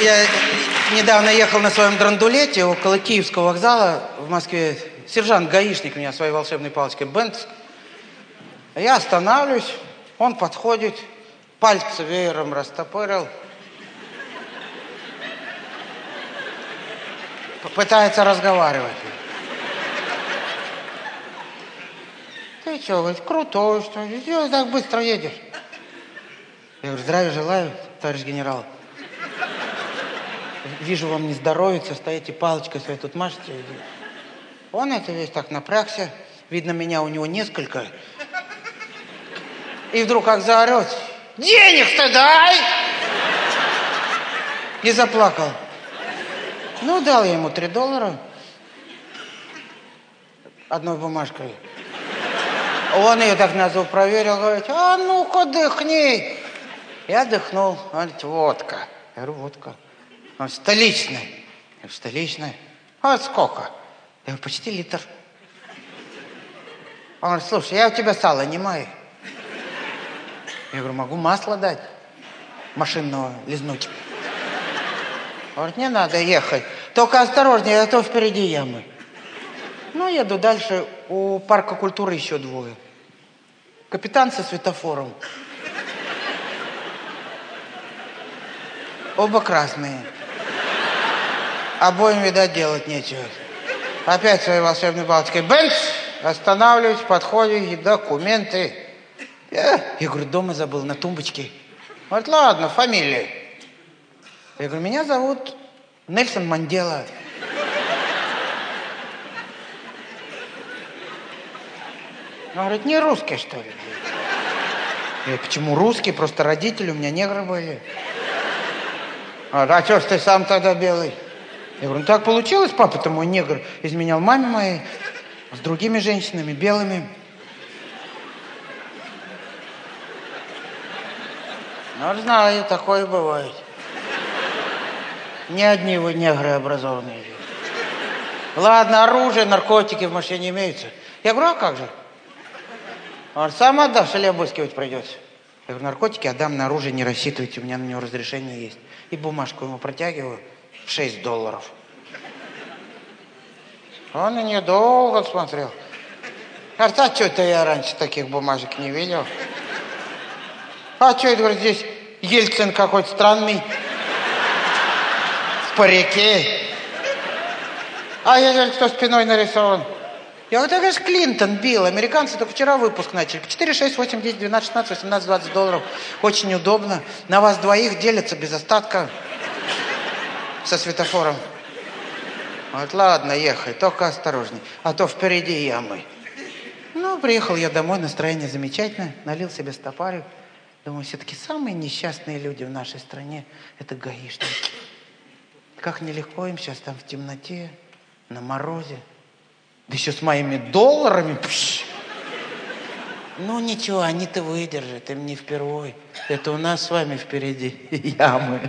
Я недавно ехал на своем драндулете около Киевского вокзала в Москве. Сержант-гаишник меня своей волшебной палочкой Бенц. Я останавливаюсь, он подходит, пальцы веером растопырил. Пытается разговаривать. Ты что, говорит, крутой, что ли? Так быстро едешь? Я говорю, здравия желаю, товарищ генерал. Вижу, вам не здоровится, стоите палочкой своей тут машете. Он это весь так напрягся. Видно, меня у него несколько. И вдруг как заорет. Денег-то дай! И заплакал. Ну, дал я ему три доллара. Одной бумажкой. Он ее так на зуб проверил, говорит, а ну-ка дыхни. Я дыхнул. Он говорит, водка. Я говорю, водка. Он говорит, столичная. Я столичная. А сколько? Я говорю, почти литр. Он говорит, слушай, я у тебя сало не мою. Я говорю, могу масло дать машинного лизнуть. Он говорит, не надо ехать. Только осторожнее, а то впереди ямы. Ну, еду дальше. У парка культуры еще двое. Капитан со светофором. Оба красные. Обоим, видать, делать нечего. Опять своей волшебной палочкой. Бенц! Останавливаюсь, подходит, и документы. Я, я говорю, дома забыл, на тумбочке. Говорит, ладно, фамилия. Я говорю, меня зовут Нельсон Мандела. Он говорит, не русский, что ли? Я говорю, почему русский? Просто родители у меня негры были. А, а что ж ты сам тогда белый? Я говорю, ну так получилось, папа-то мой негр изменял маме моей с другими женщинами, белыми. Ну, знаю, такое бывает. Не одни вы негры образованные. Ладно, оружие, наркотики в машине имеются. Я говорю, а как же? Он сам отдашь или обыскивать придется? Я говорю, наркотики отдам, на оружие не рассчитывайте, у меня на него разрешение есть. И бумажку ему протягиваю, 6 долларов. Он на нее долго смотрел. Говорит, а что это я раньше таких бумажек не видел? А что это, говорит, здесь Ельцин какой-то странный? В парике. А я говорю, кто спиной нарисован? Я говорю, это, конечно, Клинтон бил. Американцы только вчера выпуск начали. 4, 6, 8, 10, 12, 16, 18, 20 долларов. Очень удобно. На вас двоих делятся без остатка. Со светофором. Вот, ладно, ехай, только осторожней. А то впереди ямы. Ну, приехал я домой, настроение замечательное. Налил себе стопарик. Думаю, все-таки самые несчастные люди в нашей стране – это гаишники. Как нелегко им сейчас там в темноте, на морозе. Да еще с моими долларами. Пш. Ну ничего, они-то выдержат, им не впервой. Это у нас с вами впереди ямы.